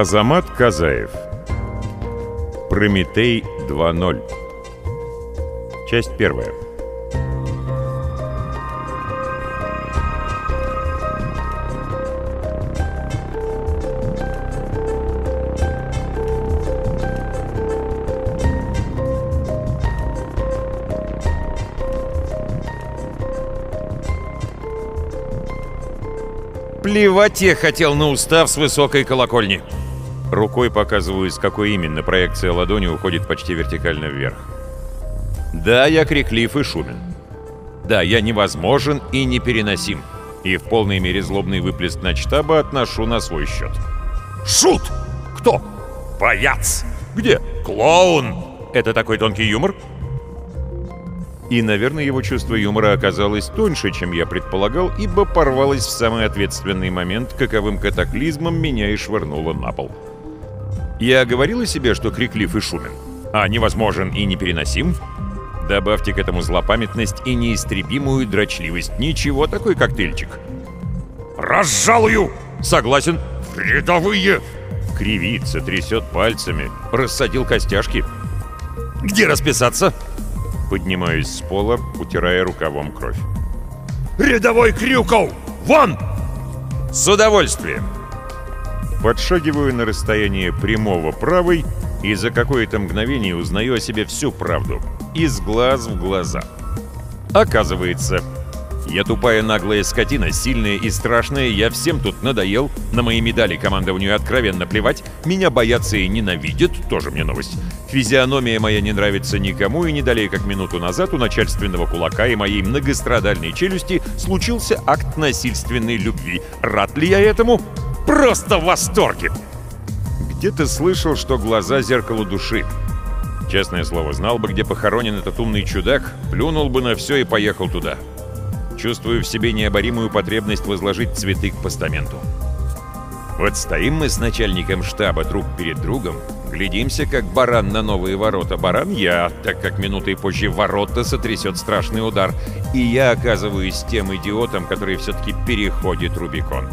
Азамат Казаев. Прометей 2.0 Часть первая. Плевать я хотел на устав с высокой колокольни. Рукой показываю, с какой именно проекция ладони уходит почти вертикально вверх. Да, я криклив и шумен. Да, я невозможен и непереносим. И в полной мере злобный выплеск на штаба отношу на свой счет. Шут! Кто? Паяц! Где? Клоун! Это такой тонкий юмор? И, наверное, его чувство юмора оказалось тоньше, чем я предполагал, ибо порвалось в самый ответственный момент, каковым катаклизмом меня и швырнуло на пол. Я говорил о себе, что криклив и шумен, а невозможен и непереносим. Добавьте к этому злопамятность и неистребимую дрочливость. Ничего такой коктейльчик. Разжалую! Согласен. Рядовые! Кривится, трясет пальцами, рассадил костяшки. Где расписаться? Поднимаюсь с пола, утирая рукавом кровь. Рядовой Крюков! Вон! С удовольствием! Подшагиваю на расстояние прямого правой и за какое-то мгновение узнаю о себе всю правду. Из глаз в глаза. Оказывается, я тупая наглая скотина, сильная и страшная, я всем тут надоел, на мои медали командованию откровенно плевать, меня боятся и ненавидят, тоже мне новость. Физиономия моя не нравится никому, и не далее как минуту назад у начальственного кулака и моей многострадальной челюсти случился акт насильственной любви. Рад ли я этому? Просто в восторге! Где-то слышал, что глаза — зеркало души. Честное слово, знал бы, где похоронен этот умный чудак, плюнул бы на все и поехал туда. Чувствую в себе необоримую потребность возложить цветы к постаменту. Вот стоим мы с начальником штаба друг перед другом, глядимся, как баран на новые ворота. Баран я, так как минутой позже ворота сотрясет страшный удар, и я оказываюсь тем идиотом, который все-таки переходит Рубикон.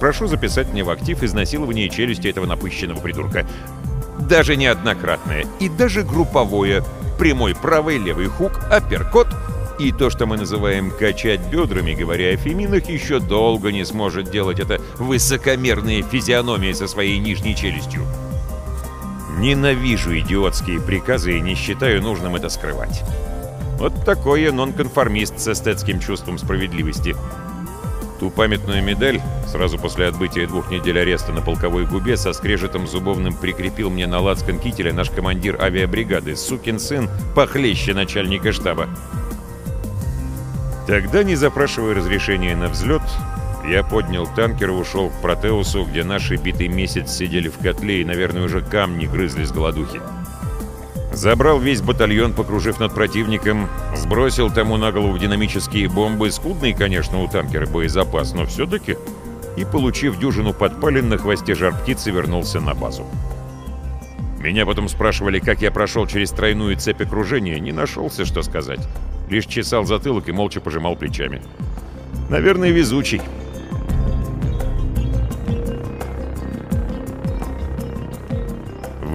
Прошу записать мне в актив изнасилование челюсти этого напыщенного придурка. Даже неоднократное, и даже групповое. Прямой правый, левый хук, апперкот — и то, что мы называем «качать бедрами», говоря о феминах, еще долго не сможет делать это высокомерная физиономия со своей нижней челюстью. Ненавижу идиотские приказы и не считаю нужным это скрывать. Вот такой я нонконформист с эстетским чувством справедливости. Ту памятную медаль сразу после отбытия двух недель ареста на полковой губе со скрежетом зубовным прикрепил мне на лацкан кителя наш командир авиабригады, сукин сын, похлеще начальника штаба. Тогда, не запрашивая разрешения на взлет, я поднял танкер и ушел к Протеусу, где наши битый месяц сидели в котле и, наверное, уже камни грызли с голодухи. Забрал весь батальон, покружив над противником, сбросил тому на голову динамические бомбы, скудный, конечно, у танкера боезапас, но все-таки, и, получив дюжину подпалин на хвосте жар-птицы, вернулся на базу. Меня потом спрашивали, как я прошел через тройную цепь окружения, не нашелся, что сказать. Лишь чесал затылок и молча пожимал плечами. Наверное, везучий.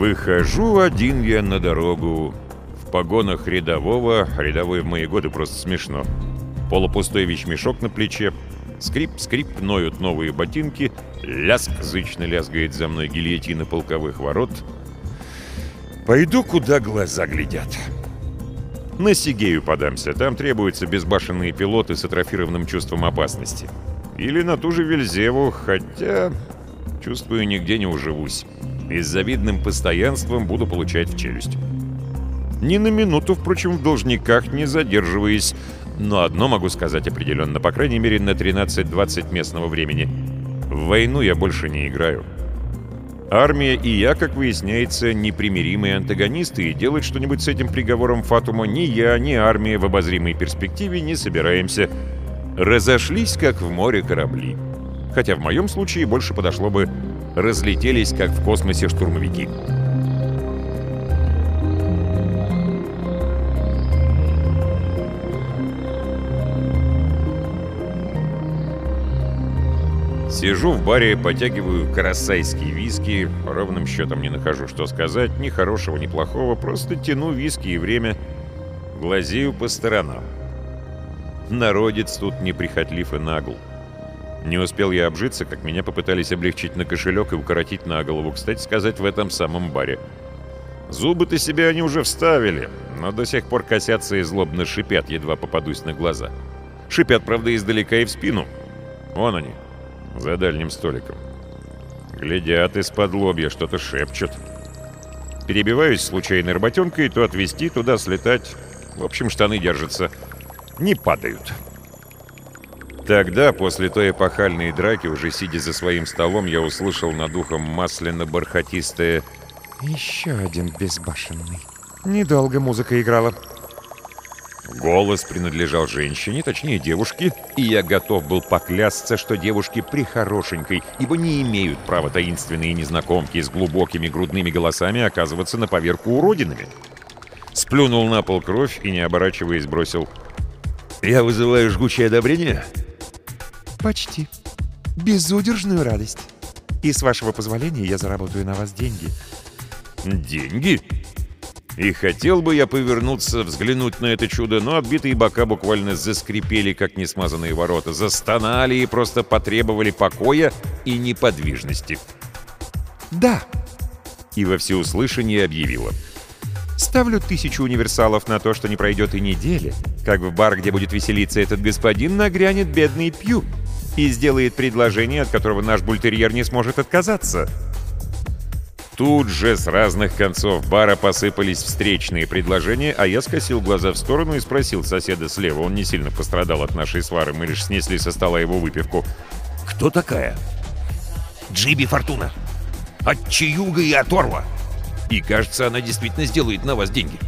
Выхожу один я на дорогу. В погонах рядового, рядовой в мои годы просто смешно. Полупустой вещмешок на плече, скрип-скрип ноют новые ботинки, ляск зычно лязгает за мной гильотина полковых ворот. Пойду, куда глаза глядят. На Сигею подамся, там требуются безбашенные пилоты с атрофированным чувством опасности. Или на ту же Вельзеву, хотя... Чувствую, нигде не уживусь. И с завидным постоянством буду получать в челюсть. Ни на минуту, впрочем, в должниках не задерживаясь. Но одно могу сказать определенно, по крайней мере, на 13-20 местного времени. В войну я больше не играю. Армия и я, как выясняется, непримиримые антагонисты, и делать что-нибудь с этим приговором Фатума ни я, ни армия в обозримой перспективе не собираемся. Разошлись, как в море корабли. Хотя в моем случае больше подошло бы «разлетелись, как в космосе штурмовики». Сижу в баре, потягиваю карасайские виски, ровным счетом не нахожу, что сказать, ни хорошего, ни плохого, просто тяну виски и время, глазею по сторонам. Народец тут неприхотлив и нагл. Не успел я обжиться, как меня попытались облегчить на кошелек и укоротить на голову, кстати сказать, в этом самом баре. Зубы-то себе они уже вставили, но до сих пор косятся и злобно шипят, едва попадусь на глаза. Шипят, правда, издалека и в спину. Вон они, за дальним столиком. Глядят из-под лобья, что-то шепчут. Перебиваюсь случайной работенкой, то отвезти, туда слетать. В общем, штаны держатся. Не падают. Тогда, после той эпохальной драки, уже сидя за своим столом, я услышал над ухом масляно-бархатистое «Еще один безбашенный». Недолго музыка играла. Голос принадлежал женщине, точнее девушке, и я готов был поклясться, что девушки прихорошенькой, ибо не имеют права таинственные незнакомки с глубокими грудными голосами оказываться на поверку уродинами. Сплюнул на пол кровь и, не оборачиваясь, бросил «Я вызываю жгучее одобрение?» «Почти. Безудержную радость. И с вашего позволения я заработаю на вас деньги». «Деньги?» И хотел бы я повернуться, взглянуть на это чудо, но отбитые бока буквально заскрипели, как несмазанные ворота, застонали и просто потребовали покоя и неподвижности. «Да!» И во всеуслышание объявила. «Ставлю тысячу универсалов на то, что не пройдет и недели, как в бар, где будет веселиться этот господин, нагрянет бедный Пью и сделает предложение, от которого наш бультерьер не сможет отказаться». Тут же с разных концов бара посыпались встречные предложения, а я скосил глаза в сторону и спросил соседа слева. Он не сильно пострадал от нашей свары, мы лишь снесли со стола его выпивку. «Кто такая?» Джиби Фортуна. От Чаюга и Оторва. И кажется, она действительно сделает на вас деньги.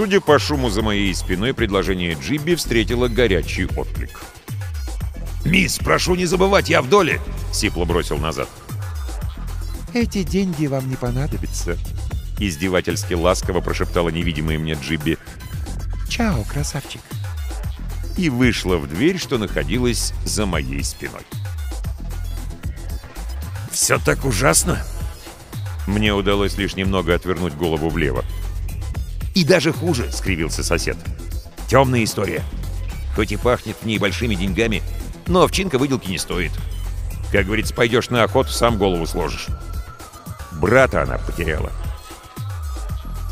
Судя по шуму за моей спиной, предложение Джиби встретило горячий отклик. «Мисс, прошу не забывать, я в доле!» — сипло бросил назад. «Эти деньги вам не понадобятся», — издевательски ласково прошептала невидимая мне Джиби. «Чао, красавчик». И вышла в дверь, что находилась за моей спиной. «Все так ужасно!» Мне удалось лишь немного отвернуть голову влево. «И даже хуже!» — скривился сосед. «Темная история. Хоть и пахнет в ней большими деньгами, но овчинка выделки не стоит. Как говорится, пойдешь на охоту, сам голову сложишь». Брата она потеряла.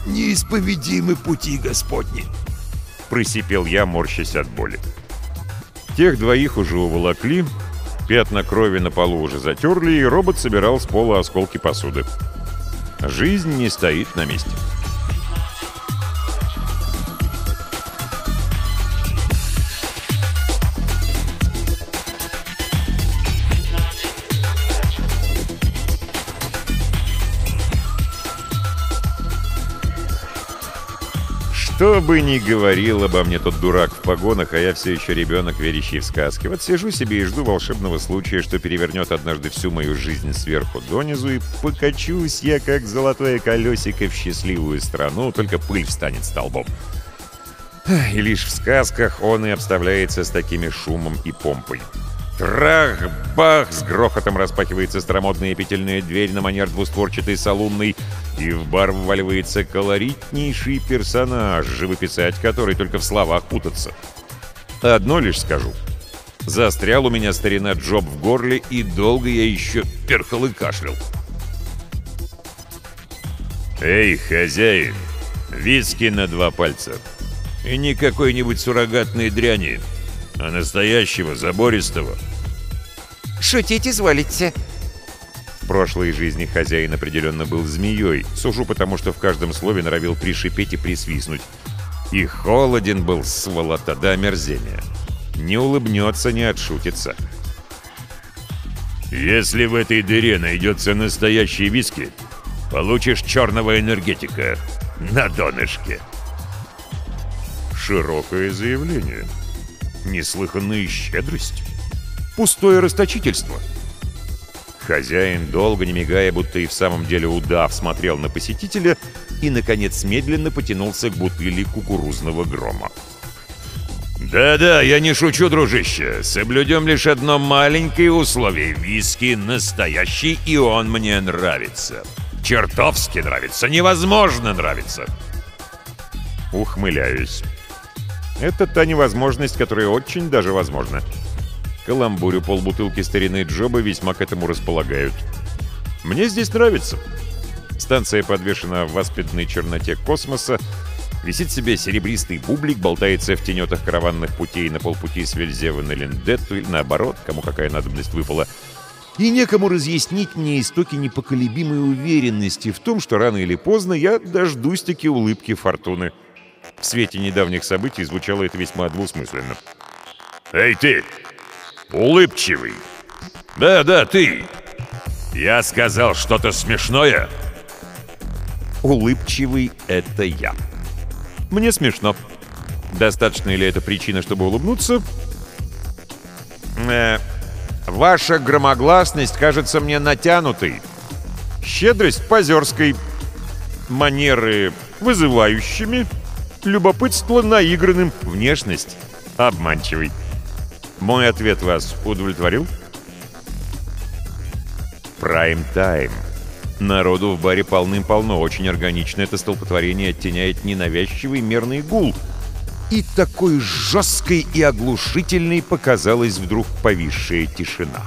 «Неисповедимы пути Господни!» Просипел я, морщась от боли. Тех двоих уже уволокли, пятна крови на полу уже затерли, и робот собирал с пола осколки посуды. Жизнь не стоит на месте. Что бы ни говорил обо мне тот дурак в погонах, а я все еще ребенок, верящий в сказки. Вот сижу себе и жду волшебного случая, что перевернет однажды всю мою жизнь сверху донизу, и покачусь я, как золотое колесико, в счастливую страну, только пыль встанет столбом. И лишь в сказках он и обставляется с такими шумом и помпой. Трах-бах! С грохотом распахивается старомодная петельная дверь на манер двустворчатой салунной, и в бар вваливается колоритнейший персонаж, живописать который только в словах путаться. Одно лишь скажу. Застрял у меня старина Джоб в горле, и долго я еще перхал и кашлял. «Эй, хозяин, виски на два пальца. И не какой-нибудь суррогатной дряни, а настоящего, забористого». «Шутить изволите», в прошлой жизни хозяин определенно был змеей, сужу потому, что в каждом слове норовил пришипеть и присвистнуть. И холоден был, сволота, до омерзения. Не улыбнется, не отшутится. «Если в этой дыре найдется настоящий виски, получишь черного энергетика на донышке». Широкое заявление. Неслыханная щедрость. Пустое расточительство. Хозяин, долго не мигая, будто и в самом деле удав, смотрел на посетителя и, наконец, медленно потянулся к бутыли кукурузного грома. «Да-да, я не шучу, дружище. Соблюдем лишь одно маленькое условие. Виски настоящий, и он мне нравится. Чертовски нравится, невозможно нравится». Ухмыляюсь. Это та невозможность, которая очень даже возможна. Каламбурю полбутылки старины Джоба весьма к этому располагают. Мне здесь нравится. Станция подвешена в воспитанной черноте космоса, Висит себе серебристый бублик, болтается в тенетах караванных путей на полпути с Вельзева на Лендетту или наоборот, кому какая надобность выпала. И некому разъяснить мне истоки непоколебимой уверенности в том, что рано или поздно я дождусь таки улыбки фортуны. В свете недавних событий звучало это весьма двусмысленно. «Эй ты! Улыбчивый! Да-да, ты! Я сказал что-то смешное?» Улыбчивый — это я. Мне смешно. Достаточно ли это причина, чтобы улыбнуться? Э, ваша громогласность кажется мне натянутой. Щедрость позерской. Манеры вызывающими. Любопытство наигранным. Внешность обманчивой. Мой ответ вас удовлетворил? Прайм-тайм. Народу в баре полным-полно, очень органично это столпотворение оттеняет ненавязчивый мерный гул. И такой жесткой и оглушительной показалась вдруг повисшая тишина.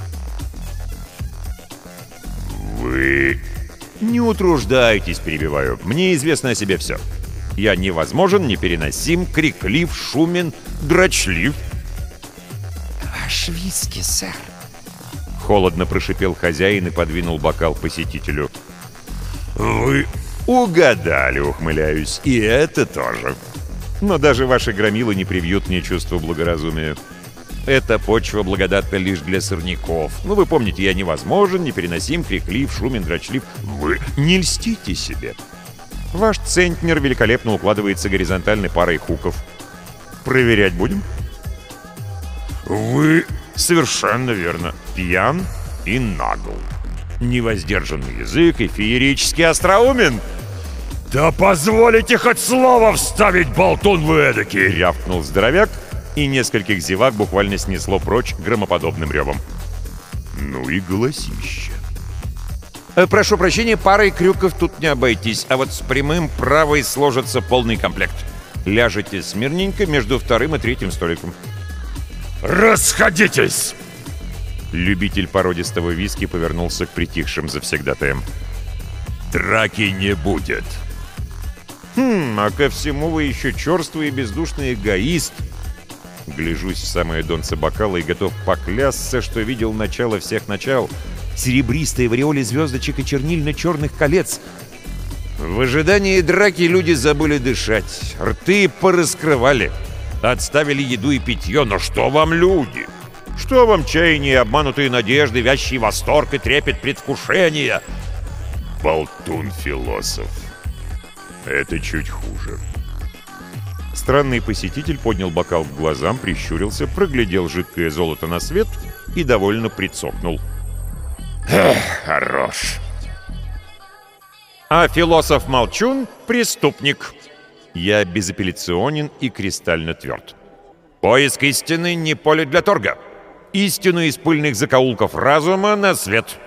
«Вы...» «Не утруждайтесь», — перебиваю. «Мне известно о себе все. Я невозможен, непереносим, криклив, шумен, дрочлив». «Ваш виски, сэр», Холодно прошипел хозяин и подвинул бокал посетителю. «Вы угадали, ухмыляюсь, и это тоже. Но даже ваши громилы не привьют мне чувство благоразумия. Эта почва благодатна лишь для сорняков. Ну, вы помните, я невозможен, непереносим, криклив, шумен, дрочлив. Вы не льстите себе. Ваш центнер великолепно укладывается горизонтальной парой хуков. Проверять будем? Вы Совершенно верно. Пьян и нагл. Невоздержанный язык и феерически остроумен. «Да позволите хоть слово вставить, болтун вы эдакий!» — рявкнул здоровяк, и нескольких зевак буквально снесло прочь громоподобным ревом. Ну и голосище. Э, «Прошу прощения, парой крюков тут не обойтись, а вот с прямым правой сложится полный комплект. Ляжете смирненько между вторым и третьим столиком». «Расходитесь!» Любитель породистого виски повернулся к притихшим завсегдатаям. «Драки не будет!» «Хм, а ко всему вы еще черствый и бездушный эгоист!» Гляжусь в самое донце бокала и готов поклясться, что видел начало всех начал. Серебристые в ореоле звездочек и чернильно-черных колец. В ожидании драки люди забыли дышать, рты пораскрывали. Отставили еду и питье, но что вам люди? Что вам чаяние, обманутые надежды, вящий восторг и трепет предвкушения? Болтун-философ. Это чуть хуже. Странный посетитель поднял бокал к глазам, прищурился, проглядел жидкое золото на свет и довольно прицокнул. Эх, хорош. А философ-молчун — преступник. Я безапелляционен и кристально тверд. Поиск истины не поле для торга. Истину из пыльных закоулков разума на свет.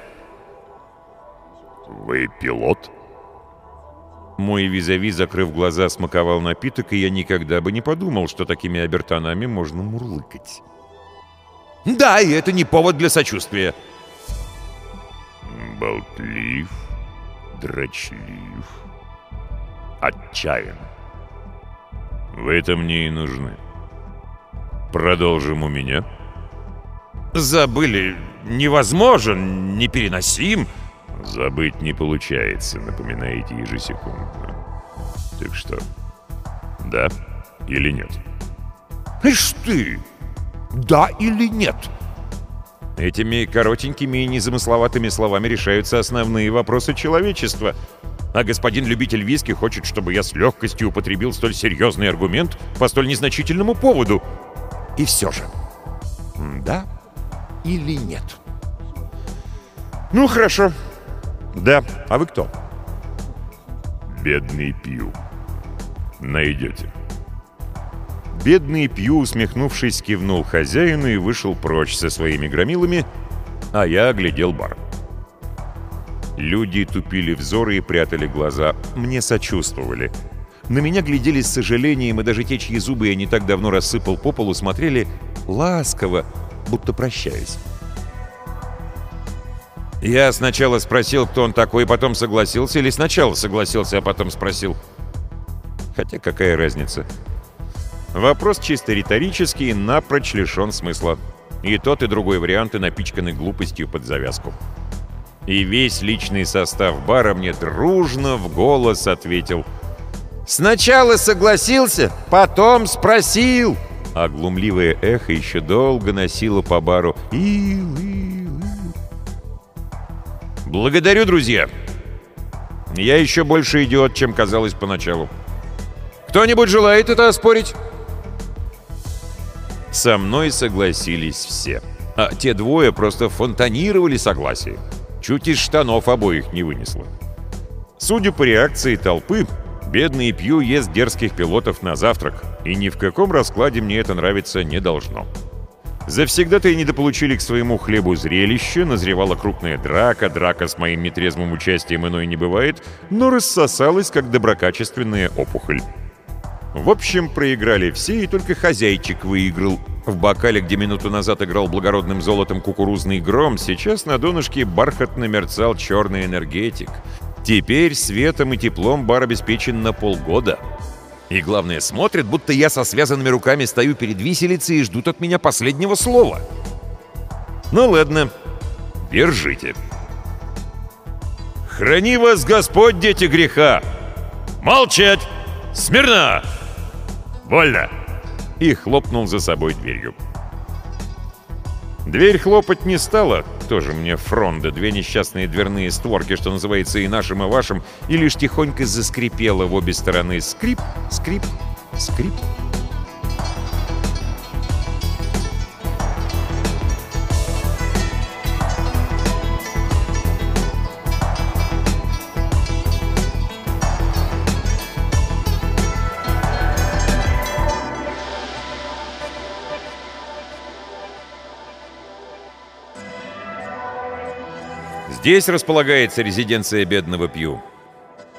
Вы пилот? Мой визави, закрыв глаза, смаковал напиток, и я никогда бы не подумал, что такими обертонами можно мурлыкать. Да, и это не повод для сочувствия. Болтлив, дрочлив, отчаян. Вы-то мне и нужны. Продолжим у меня. Забыли. Невозможен, непереносим. Забыть не получается, напоминаете ежесекундно. Так что, да или нет? Ишь ты! Да или нет? Этими коротенькими и незамысловатыми словами решаются основные вопросы человечества — а господин любитель виски хочет, чтобы я с легкостью употребил столь серьезный аргумент по столь незначительному поводу. И все же, да или нет? Ну, хорошо. Да. А вы кто? Бедный Пью. Найдете. Бедный Пью, усмехнувшись, кивнул хозяину и вышел прочь со своими громилами, а я оглядел бар. Люди тупили взоры и прятали глаза. Мне сочувствовали. На меня глядели с сожалением, и даже те, чьи зубы я не так давно рассыпал по полу, смотрели ласково, будто прощаясь. Я сначала спросил, кто он такой, потом согласился, или сначала согласился, а потом спросил. Хотя какая разница? Вопрос чисто риторический, напрочь лишен смысла. И тот, и другой варианты напичканы глупостью под завязку. И весь личный состав бара мне дружно в голос ответил. «Сначала согласился, потом спросил!» А глумливое эхо еще долго носило по бару. «Ил, ил, ил». «Благодарю, друзья! Я еще больше идиот, чем казалось поначалу. Кто-нибудь желает это оспорить?» Со мной согласились все. А те двое просто фонтанировали согласие. Чуть из штанов обоих не вынесло. Судя по реакции толпы, бедный Пью ест дерзких пилотов на завтрак, и ни в каком раскладе мне это нравиться не должно. Завсегда-то и недополучили к своему хлебу зрелище, назревала крупная драка, драка с моим нетрезвым участием иной не бывает, но рассосалась, как доброкачественная опухоль. В общем, проиграли все, и только хозяйчик выиграл. В бокале, где минуту назад играл благородным золотом кукурузный гром, сейчас на донышке бархатно мерцал черный энергетик. Теперь светом и теплом бар обеспечен на полгода. И главное, смотрят, будто я со связанными руками стою перед виселицей и ждут от меня последнего слова. Ну ладно, держите. «Храни вас Господь, дети греха! Молчать! Смирно!» «Вольно!» И хлопнул за собой дверью. Дверь хлопать не стала, тоже мне фронда, две несчастные дверные створки, что называется и нашим, и вашим, и лишь тихонько заскрипела в обе стороны. Скрип, скрип, скрип. Здесь располагается резиденция бедного Пью.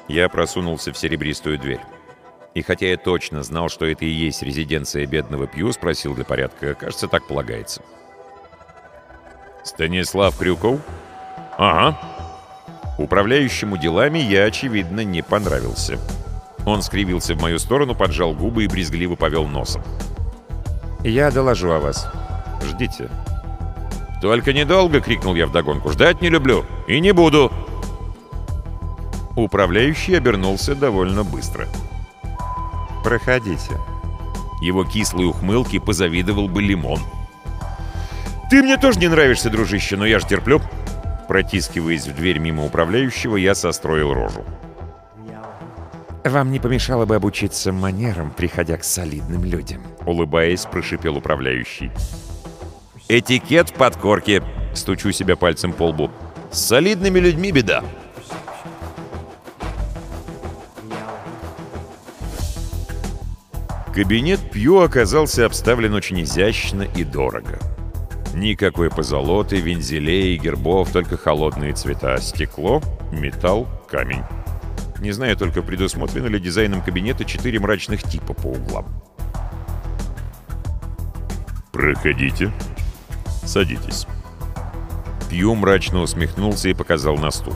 Я просунулся в серебристую дверь. И хотя я точно знал, что это и есть резиденция бедного Пью, спросил для порядка, кажется, так полагается. «Станислав Крюков?» «Ага». Управляющему делами я, очевидно, не понравился. Он скривился в мою сторону, поджал губы и брезгливо повел носом. «Я доложу о вас. Ждите». «Только недолго!» — крикнул я вдогонку. «Ждать не люблю! И не буду!» Управляющий обернулся довольно быстро. «Проходите». Его кислые ухмылки позавидовал бы лимон. «Ты мне тоже не нравишься, дружище, но я же терплю!» Протискиваясь в дверь мимо управляющего, я состроил рожу. «Вам не помешало бы обучиться манерам, приходя к солидным людям», — улыбаясь, прошипел управляющий. «Этикет под корки!» — стучу себя пальцем по лбу. «С солидными людьми беда!» Кабинет Пью оказался обставлен очень изящно и дорого. Никакой позолоты, вензелей гербов, только холодные цвета. Стекло, металл, камень. Не знаю только, предусмотрено ли дизайном кабинета четыре мрачных типа по углам. «Проходите», Садитесь». Пью мрачно усмехнулся и показал на стул.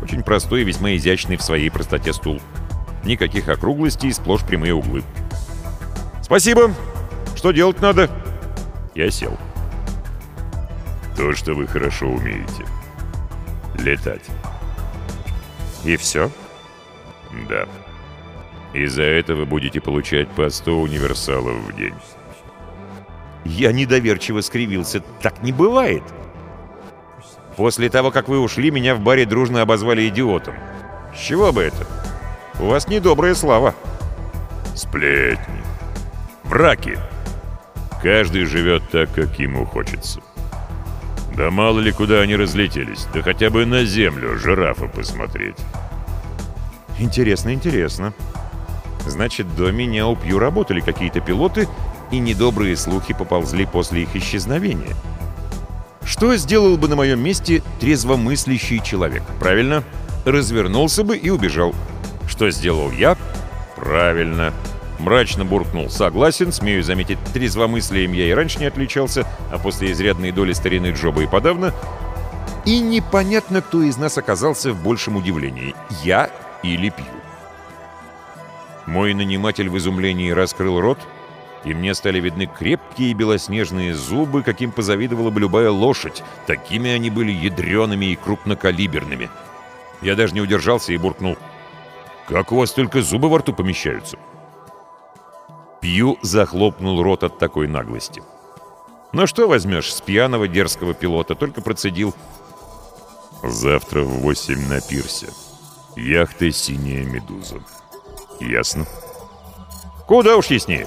Очень простой и весьма изящный в своей простоте стул. Никаких округлостей, сплошь прямые углы. «Спасибо! Что делать надо?» Я сел. «То, что вы хорошо умеете. Летать». «И все?» «Да. И за это вы будете получать по 100 универсалов в день». Я недоверчиво скривился. Так не бывает. После того, как вы ушли, меня в баре дружно обозвали идиотом. С чего бы это? У вас недобрая слава. Сплетни. Враки. Каждый живет так, как ему хочется. Да мало ли куда они разлетелись. Да хотя бы на землю жирафа посмотреть. Интересно, интересно. Значит, до меня у Пью работали какие-то пилоты, и недобрые слухи поползли после их исчезновения. Что сделал бы на моем месте трезвомыслящий человек? Правильно? Развернулся бы и убежал. Что сделал я? Правильно. Мрачно буркнул. Согласен, смею заметить, трезвомыслием я и раньше не отличался, а после изрядной доли старины Джоба и подавно. И непонятно, кто из нас оказался в большем удивлении. Я или Пью. Мой наниматель в изумлении раскрыл рот, и мне стали видны крепкие белоснежные зубы, каким позавидовала бы любая лошадь. Такими они были ядреными и крупнокалиберными. Я даже не удержался и буркнул. «Как у вас только зубы во рту помещаются?» Пью захлопнул рот от такой наглости. «Ну что возьмешь с пьяного дерзкого пилота?» Только процедил. «Завтра в восемь на пирсе. Яхта «Синяя медуза». «Ясно». «Куда уж яснее?»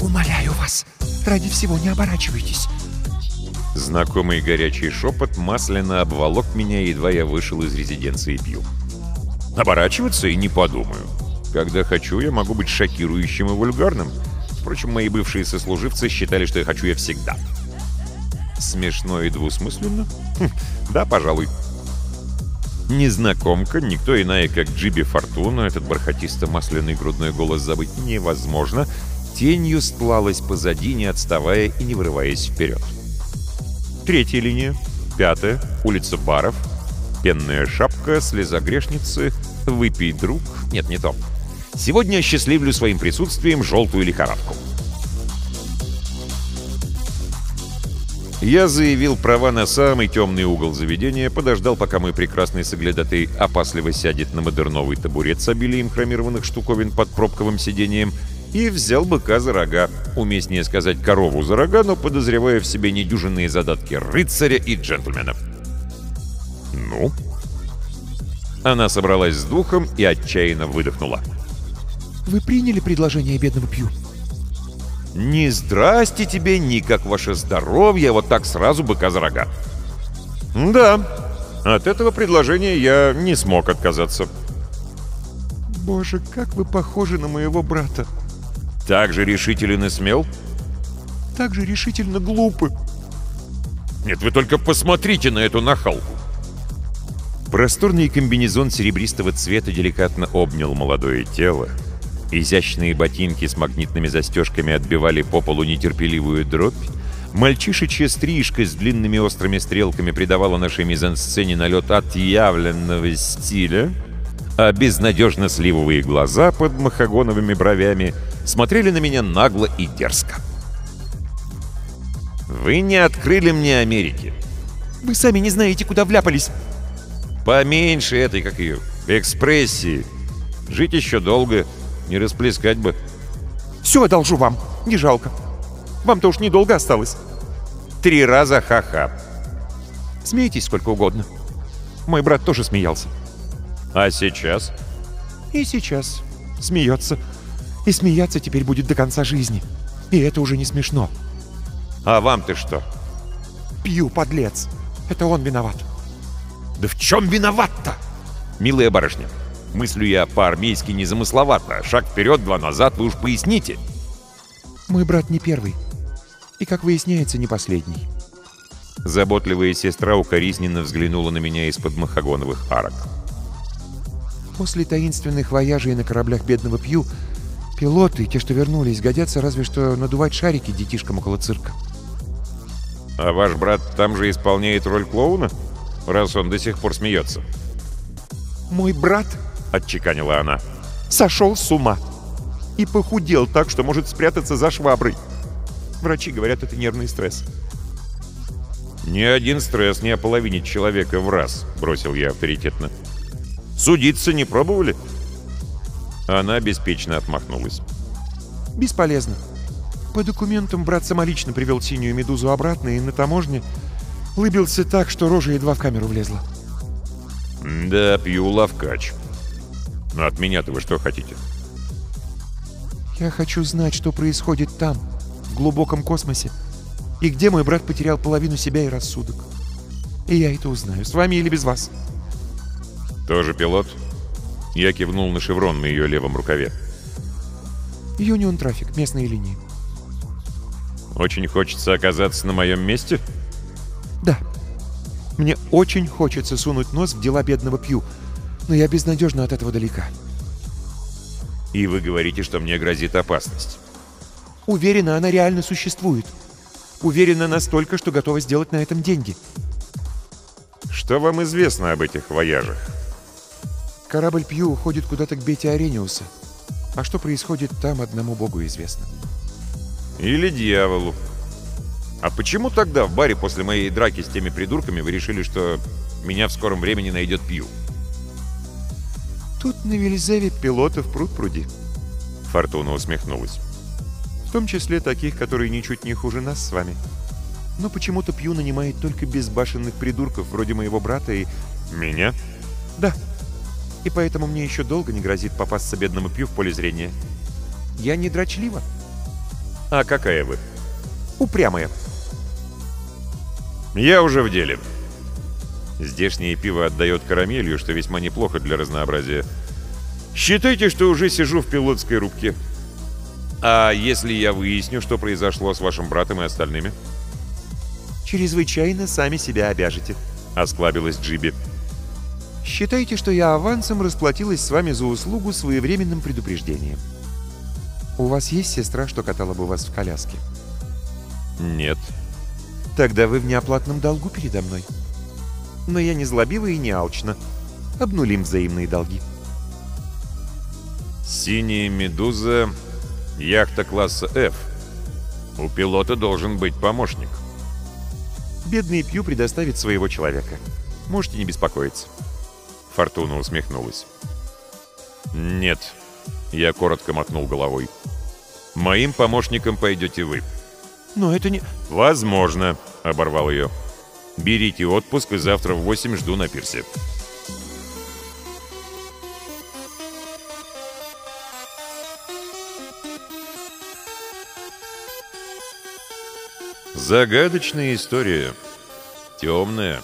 Умоляю вас, ради всего не оборачивайтесь. Знакомый горячий шепот масляно обволок меня, едва я вышел из резиденции Пью. Оборачиваться и не подумаю. Когда хочу, я могу быть шокирующим и вульгарным. Впрочем, мои бывшие сослуживцы считали, что я хочу я всегда. Смешно и двусмысленно? Хм, да, пожалуй. Незнакомка, никто иная, как Джиби Фортуна, этот бархатисто-масляный грудной голос забыть невозможно, тенью стлалась позади, не отставая и не вырываясь вперед. Третья линия, пятая, улица Баров, пенная шапка, слеза грешницы, выпей, друг. Нет, не то. Сегодня осчастливлю своим присутствием желтую лихорадку. Я заявил права на самый темный угол заведения, подождал, пока мой прекрасный соглядатый опасливо сядет на модерновый табурет с обилием хромированных штуковин под пробковым сиденьем и взял быка за рога. Уместнее сказать корову за рога, но подозревая в себе недюжинные задатки рыцаря и джентльмена. «Ну?» Она собралась с духом и отчаянно выдохнула. Вы приняли предложение бедного Пью? «Ни здрасте тебе, ни как ваше здоровье, вот так сразу быка за рога». «Да, от этого предложения я не смог отказаться». Боже, как вы похожи на моего брата. «Так же решителен и смел?» Так же решительно глупы. «Нет, вы только посмотрите на эту нахалку!» Просторный комбинезон серебристого цвета деликатно обнял молодое тело. Изящные ботинки с магнитными застежками отбивали по полу нетерпеливую дробь. Мальчишечья стрижка с длинными острыми стрелками придавала нашей мизансцене налет отъявленного стиля, а безнадежно сливовые глаза под махагоновыми бровями смотрели на меня нагло и дерзко. «Вы не открыли мне Америки!» Вы сами не знаете, куда вляпались. Поменьше этой, как ее, экспрессии. Жить еще долго, не расплескать бы. Все одолжу вам, не жалко. Вам-то уж недолго осталось. Три раза ха-ха. Смейтесь сколько угодно. Мой брат тоже смеялся. А сейчас? И сейчас смеется. И смеяться теперь будет до конца жизни. И это уже не смешно. А вам-ты что? Пью, подлец. Это он виноват. Да в чем виноват-то? Милая барышня, мыслю я по-армейски незамысловато. Шаг вперед, два назад, вы уж поясните. Мой брат не первый. И, как выясняется, не последний. Заботливая сестра укоризненно взглянула на меня из-под махагоновых арок. После таинственных вояжей на кораблях бедного Пью, пилоты, те, что вернулись, годятся разве что надувать шарики детишкам около цирка. А ваш брат там же исполняет роль клоуна? Раз он до сих пор смеется. Мой брат Отчеканила она. сошел с ума. И похудел так, что может спрятаться за шваброй. Врачи говорят, это нервный стресс. «Ни один стресс не ополовинит человека в раз», — бросил я авторитетно. «Судиться не пробовали?» Она беспечно отмахнулась. Бесполезно. По документам брат самолично привел синюю медузу обратно и на таможне лыбился так, что рожа едва в камеру влезла. «Да, пью лавкач». Но от меня-то вы что хотите? Я хочу знать, что происходит там, в глубоком космосе, и где мой брат потерял половину себя и рассудок. И я это узнаю, с вами или без вас. Тоже пилот? Я кивнул на шеврон на ее левом рукаве. Юнион Трафик, местные линии. Очень хочется оказаться на моем месте? Да. Мне очень хочется сунуть нос в дела бедного Пью, но я безнадежно от этого далека. И вы говорите, что мне грозит опасность. Уверена, она реально существует. Уверена настолько, что готова сделать на этом деньги. Что вам известно об этих вояжах? Корабль Пью уходит куда-то к Бете Арениуса. А что происходит там, одному богу известно. Или дьяволу. А почему тогда в баре после моей драки с теми придурками вы решили, что меня в скором времени найдет Пью? Тут на Вильзеве пилотов пруд-пруди. Фортуна усмехнулась. В том числе таких, которые ничуть не хуже нас с вами. Но почему-то Пью нанимает только безбашенных придурков, вроде моего брата и... Меня? Да. И поэтому мне еще долго не грозит попасться бедному Пью в поле зрения. Я не дрочлива. А какая вы? Упрямая. Я уже в деле. Здешнее пиво отдает карамелью, что весьма неплохо для разнообразия. Считайте, что уже сижу в пилотской рубке. А если я выясню, что произошло с вашим братом и остальными? Чрезвычайно сами себя обяжете. Осклабилась Джиби. Считайте, что я авансом расплатилась с вами за услугу своевременным предупреждением. У вас есть сестра, что катала бы вас в коляске? Нет. Тогда вы в неоплатном долгу передо мной. Но я не злобива и не алчна. Обнулим взаимные долги. Синяя «Медуза» — яхта класса F. У пилота должен быть помощник. Бедный Пью предоставит своего человека. Можете не беспокоиться. Фортуна усмехнулась. «Нет», — я коротко мотнул головой. «Моим помощником пойдете вы». «Но это не...» «Возможно», — оборвал ее. «Берите отпуск, и завтра в восемь жду на пирсе». Загадочная история. Темная.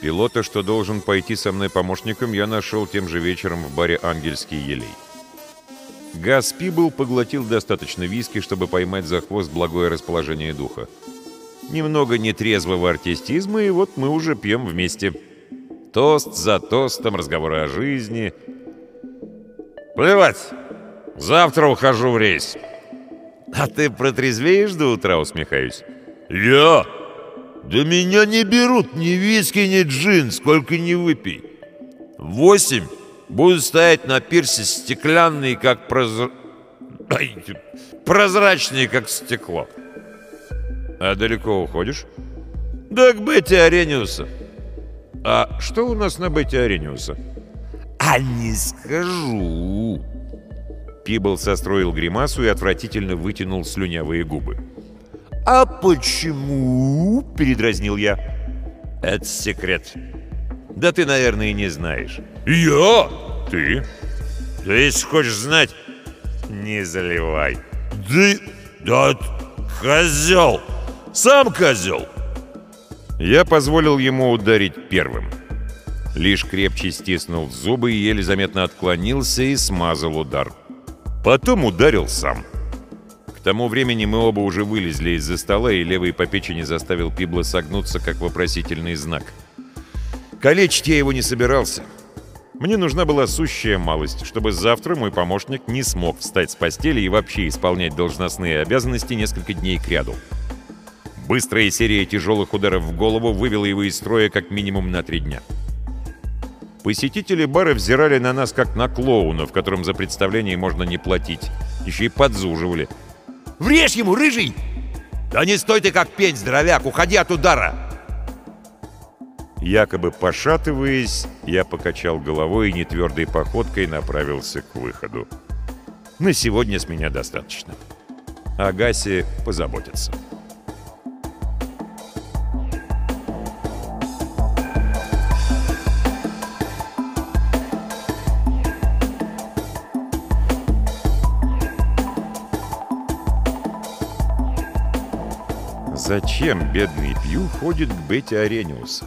Пилота, что должен пойти со мной помощником, я нашел тем же вечером в баре «Ангельский елей». Газ Пибл поглотил достаточно виски, чтобы поймать за хвост благое расположение духа. Немного нетрезвого артистизма, и вот мы уже пьем вместе. Тост за тостом, разговоры о жизни. «Плевать! Завтра ухожу в рейс!» «А ты протрезвеешь до утра?» — усмехаюсь. «Я? Да меня не берут ни виски, ни джин, сколько не выпей. Восемь буду стоять на пирсе стеклянный, как прозр... Ай, прозрачный, как стекло». «А далеко уходишь?» «Да к Бетти Арениуса». «А что у нас на Бетти Арениуса?» «А не скажу». Пибл состроил гримасу и отвратительно вытянул слюнявые губы. «А почему?» — передразнил я. «Это секрет. Да ты, наверное, и не знаешь». «Я? «Ты?» Да если хочешь знать, «Не заливай». да... Да... Козел! Сам козел!» Я позволил ему ударить первым. Лишь крепче стиснул зубы и еле заметно отклонился и смазал удар. Потом ударил сам. К тому времени мы оба уже вылезли из-за стола, и левый по печени заставил Пибла согнуться, как вопросительный знак. Калечить я его не собирался. Мне нужна была сущая малость, чтобы завтра мой помощник не смог встать с постели и вообще исполнять должностные обязанности несколько дней кряду. Быстрая серия тяжелых ударов в голову вывела его из строя как минимум на три дня. Посетители бара взирали на нас как на клоуна, в котором за представление можно не платить. Еще и подзуживали. «Врежь ему, рыжий!» «Да не стой ты как пень, здоровяк! Уходи от удара!» Якобы пошатываясь, я покачал головой и нетвердой походкой направился к выходу. На сегодня с меня достаточно. О Гасе Зачем бедный Пью ходит к Бетти Арениуса?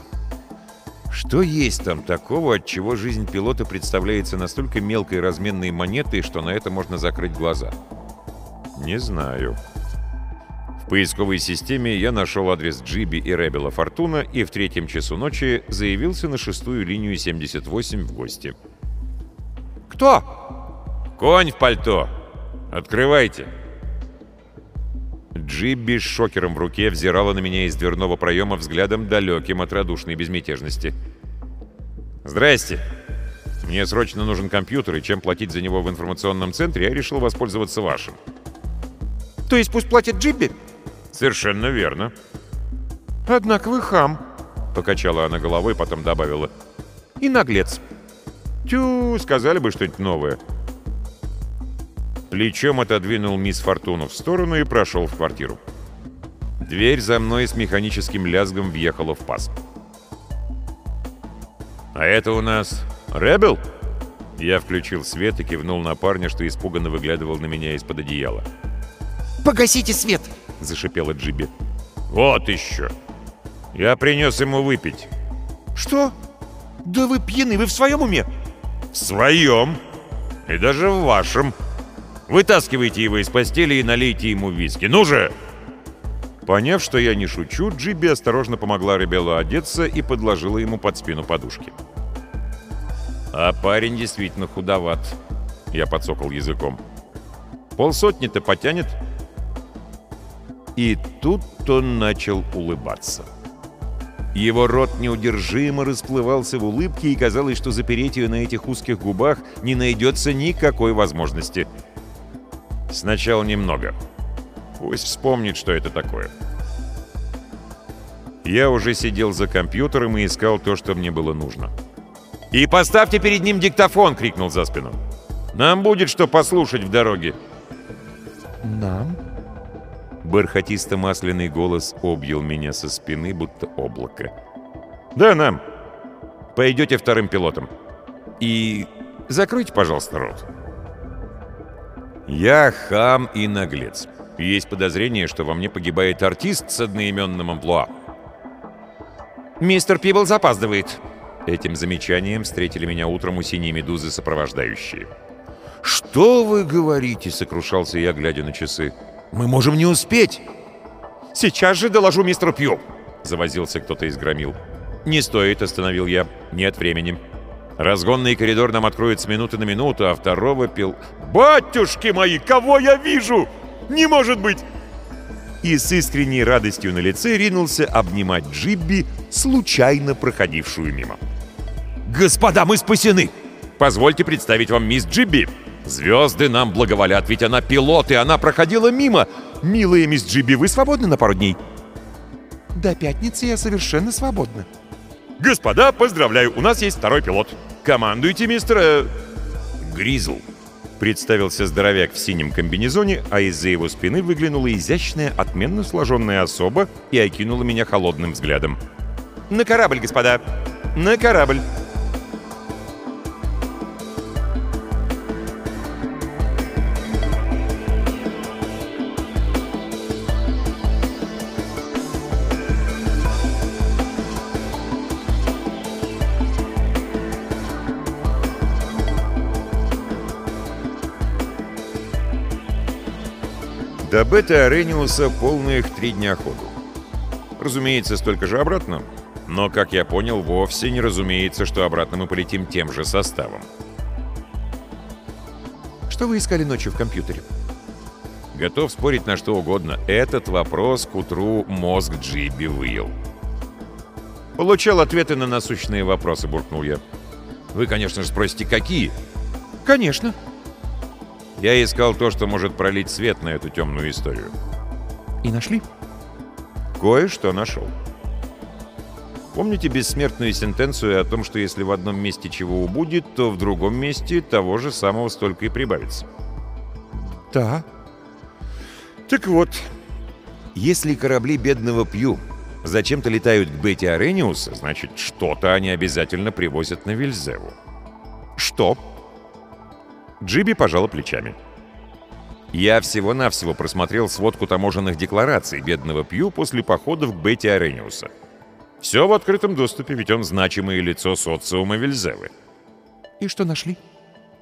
Что есть там такого, от чего жизнь пилота представляется настолько мелкой разменной монетой, что на это можно закрыть глаза? Не знаю. В поисковой системе я нашел адрес Джиби и Ребела Фортуна и в третьем часу ночи заявился на шестую линию 78 в гости. «Кто?» «Конь в пальто! Открывайте!» Джибби с шокером в руке взирала на меня из дверного проема взглядом далеким от радушной безмятежности. «Здрасте! Мне срочно нужен компьютер, и чем платить за него в информационном центре, я решил воспользоваться вашим». «То есть пусть платит Джибби?» «Совершенно верно», «Однако вы хам!» — покачала она головой, потом добавила. «И наглец!» «Тю, сказали бы что-нибудь новое». Плечом отодвинул мисс Фортуну в сторону и прошел в квартиру. Дверь за мной с механическим лязгом въехала в паз. «А это у нас Ребел?» Я включил свет и кивнул на парня, что испуганно выглядывал на меня из-под одеяла. «Погасите свет!» — зашипела Джиби. «Вот еще! Я принес ему выпить». «Что? Да вы пьяны, вы в своем уме?» «В своем! И даже в вашем! Вытаскивайте его из постели и налейте ему виски. Ну же!» Поняв, что я не шучу, Джиби осторожно помогла Ребелу одеться и подложила ему под спину подушки. «А парень действительно худоват», — я подсокал языком. «Полсотни-то потянет?» И тут он начал улыбаться. Его рот неудержимо расплывался в улыбке, и казалось, что запереть ее на этих узких губах не найдется никакой возможности. Сначала немного. Пусть вспомнит, что это такое. Я уже сидел за компьютером и искал то, что мне было нужно. «И поставьте перед ним диктофон!» — крикнул за спину. «Нам будет что послушать в дороге!» «Нам?» Бархатисто-масляный голос объел меня со спины, будто облако. «Да, нам. Пойдете вторым пилотом. И закройте, пожалуйста, рот». Я хам и наглец. Есть подозрение, что во мне погибает артист с одноименным амплуа. «Мистер Пибл запаздывает!» Этим замечанием встретили меня утром у синей медузы сопровождающие. «Что вы говорите?» — сокрушался я, глядя на часы. «Мы можем не успеть!» «Сейчас же доложу мистеру Пью!» — завозился кто-то из громил. «Не стоит», — остановил я. «Нет времени. Разгонный коридор нам откроют с минуты на минуту, а второго пил...» «Батюшки мои, кого я вижу? Не может быть!» И с искренней радостью на лице ринулся обнимать Джибби, случайно проходившую мимо. «Господа, мы спасены! Позвольте представить вам мисс Джибби!» Звезды нам благоволят, ведь она пилот, и она проходила мимо. Милая мисс Джиби, вы свободны на пару дней? До пятницы я совершенно свободна. Господа, поздравляю, у нас есть второй пилот. Командуйте, мистер... Э... Гризл. Представился здоровяк в синем комбинезоне, а из-за его спины выглянула изящная, отменно сложенная особа и окинула меня холодным взглядом. «На корабль, господа! На корабль!» Бета Арениуса полных три дня ходу. Разумеется, столько же обратно. Но, как я понял, вовсе не разумеется, что обратно мы полетим тем же составом. Что вы искали ночью в компьютере? Готов спорить на что угодно. Этот вопрос к утру мозг Джиби выел. Получал ответы на насущные вопросы, буркнул я. Вы, конечно же, спросите, какие? Конечно. Я искал то, что может пролить свет на эту темную историю. И нашли? Кое-что нашел. Помните бессмертную сентенцию о том, что если в одном месте чего убудет, то в другом месте того же самого столько и прибавится? Да. Так вот, если корабли бедного Пью зачем-то летают к Бетти Арениуса, значит, что-то они обязательно привозят на Вильзеву. Что? Джиби пожала плечами. Я всего-навсего просмотрел сводку таможенных деклараций бедного Пью после походов к Бетти Арениуса. Все в открытом доступе, ведь он значимое лицо социума Вильзевы. И что нашли?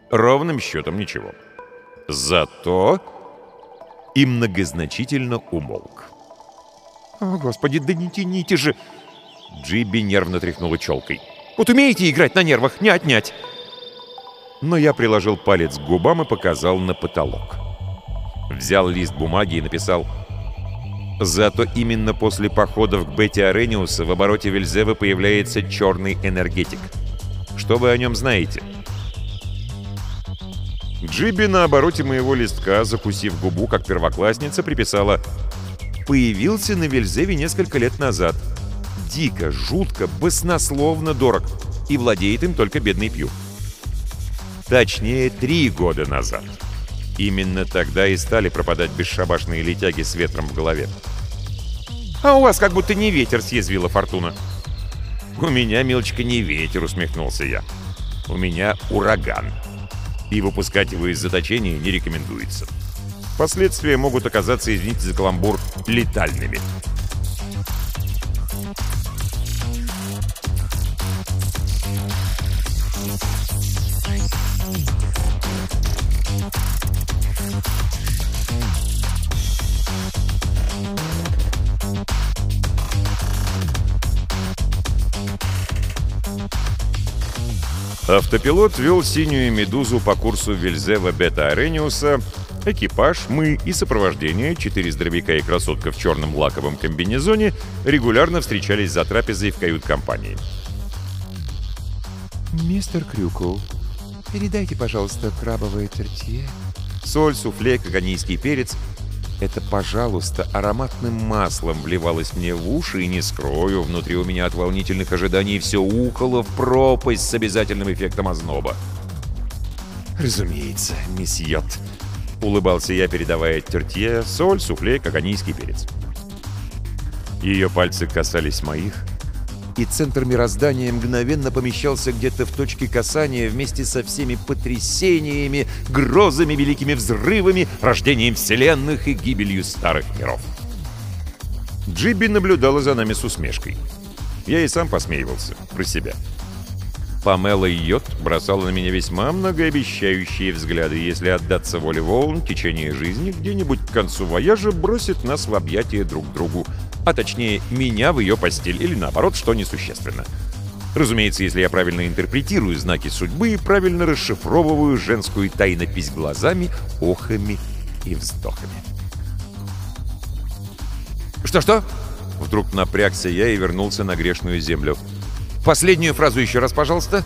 Ровным счетом ничего. Зато и многозначительно умолк. О, господи, да не тяните же! Джиби нервно тряхнула челкой. Вот умеете играть на нервах, не отнять. Но я приложил палец к губам и показал на потолок. Взял лист бумаги и написал Зато именно после походов к Бетти Арениуса в обороте Вильзевы появляется черный энергетик. Что вы о нем знаете? Джиби на обороте моего листка, закусив губу, как первоклассница, приписала «Появился на Вильзеве несколько лет назад. Дико, жутко, баснословно дорог. И владеет им только бедный Пью». Точнее, три года назад. Именно тогда и стали пропадать бесшабашные летяги с ветром в голове. «А у вас как будто не ветер», — съязвила Фортуна. «У меня, милочка, не ветер», — усмехнулся я. «У меня ураган. И выпускать его из заточения не рекомендуется. Последствия могут оказаться, извините за каламбур, летальными». Автопилот вел синюю «Медузу» по курсу Вильзева Бета Арениуса. Экипаж, мы и сопровождение, четыре здоровяка и красотка в черном лаковом комбинезоне, регулярно встречались за трапезой в кают-компании. «Мистер Крюкл, передайте, пожалуйста, крабовые тортье». Соль, суфле, каганийский перец — это, пожалуйста, ароматным маслом вливалось мне в уши, и не скрою, внутри у меня от волнительных ожиданий все ухало в пропасть с обязательным эффектом озноба. «Разумеется, месьет», — улыбался я, передавая тертье, соль, суфле, каганийский перец. Ее пальцы касались моих, и центр мироздания мгновенно помещался где-то в точке касания вместе со всеми потрясениями, грозами, великими взрывами, рождением вселенных и гибелью старых миров. Джиби наблюдала за нами с усмешкой. Я и сам посмеивался про себя. Памела Йот бросала на меня весьма многообещающие взгляды. Если отдаться воле волн, течение жизни где-нибудь к концу вояжа бросит нас в объятия друг другу а точнее меня в ее постель, или наоборот, что несущественно. Разумеется, если я правильно интерпретирую знаки судьбы и правильно расшифровываю женскую тайнопись глазами, охами и вздохами. «Что-что?» Вдруг напрягся я и вернулся на грешную землю. «Последнюю фразу еще раз, пожалуйста!»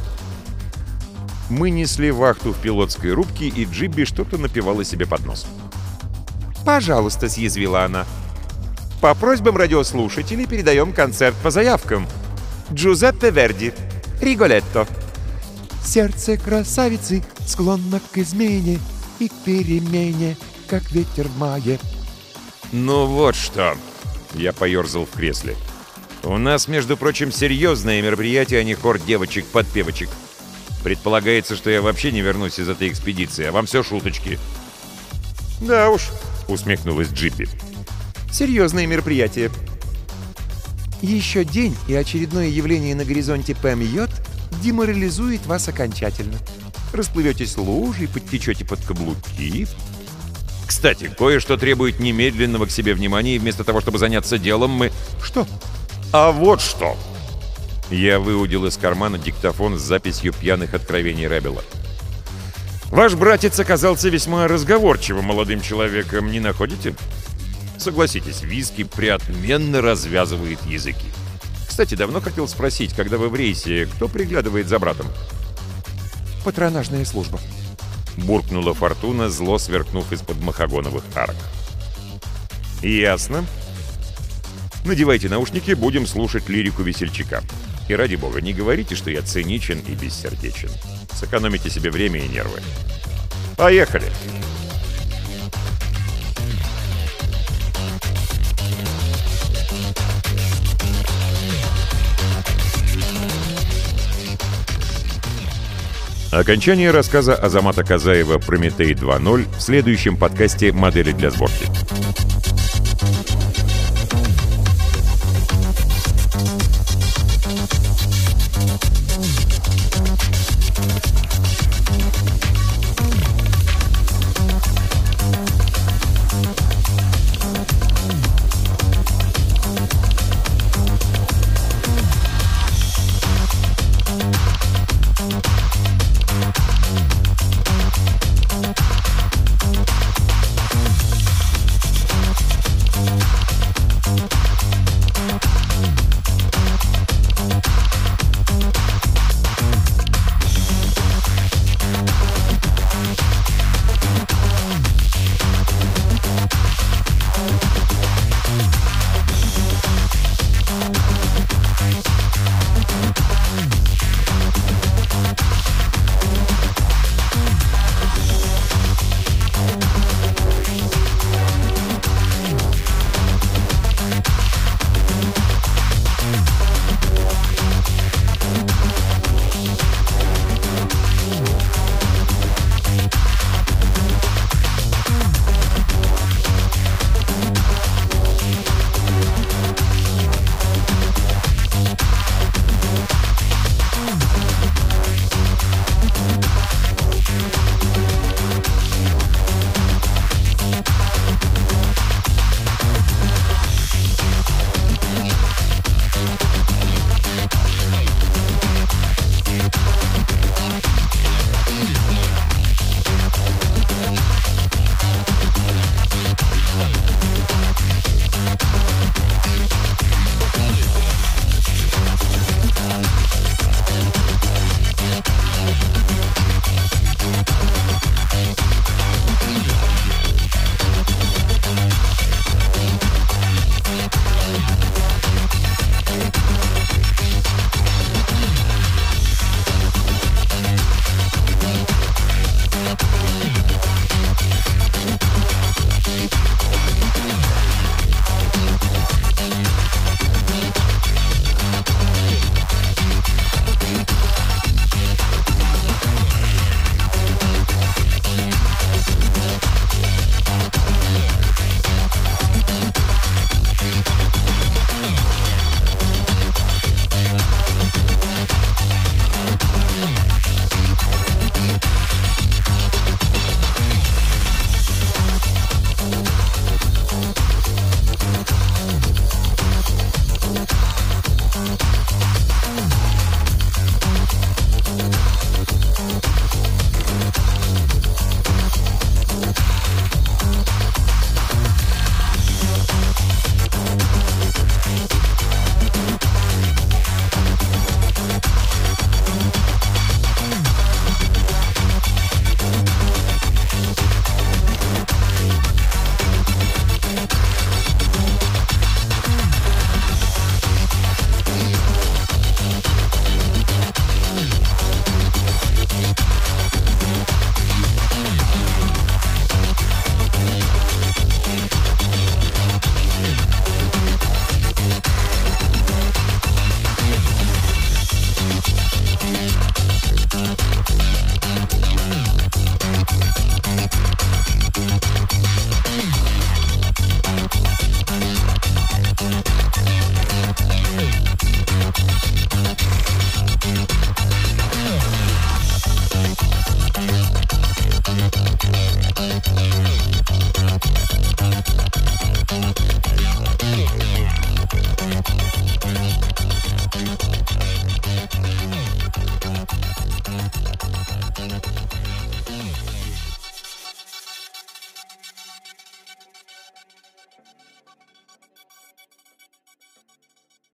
Мы несли вахту в пилотской рубке, и Джибби что-то напевала себе под нос. «Пожалуйста», — съязвила она. По просьбам радиослушателей передаем концерт по заявкам. Джузеппе Верди. Риголетто. Сердце красавицы склонно к измене и к перемене, как ветер в мае. Ну вот что. Я поерзал в кресле. У нас, между прочим, серьезное мероприятие, а не хор девочек-подпевочек. Предполагается, что я вообще не вернусь из этой экспедиции, а вам все шуточки. Да уж, усмехнулась Джиппи. Серьезное мероприятие. Еще день и очередное явление на горизонте Пэм Йот деморализует вас окончательно. Расплыветесь лужей, подтечете под каблуки. Кстати, кое-что требует немедленного к себе внимания, и вместо того, чтобы заняться делом, мы... Что? А вот что! Я выудил из кармана диктофон с записью пьяных откровений Ребела. Ваш братец оказался весьма разговорчивым молодым человеком, не находите? Согласитесь, виски приотменно развязывает языки. Кстати, давно хотел спросить, когда вы в рейсе, кто приглядывает за братом? Патронажная служба. Буркнула Фортуна, зло сверкнув из-под махагоновых арок. Ясно. Надевайте наушники, будем слушать лирику весельчака. И ради бога, не говорите, что я циничен и бессердечен. Сэкономите себе время и нервы. Поехали! Окончание рассказа Азамата Казаева «Прометей 2.0» в следующем подкасте «Модели для сборки».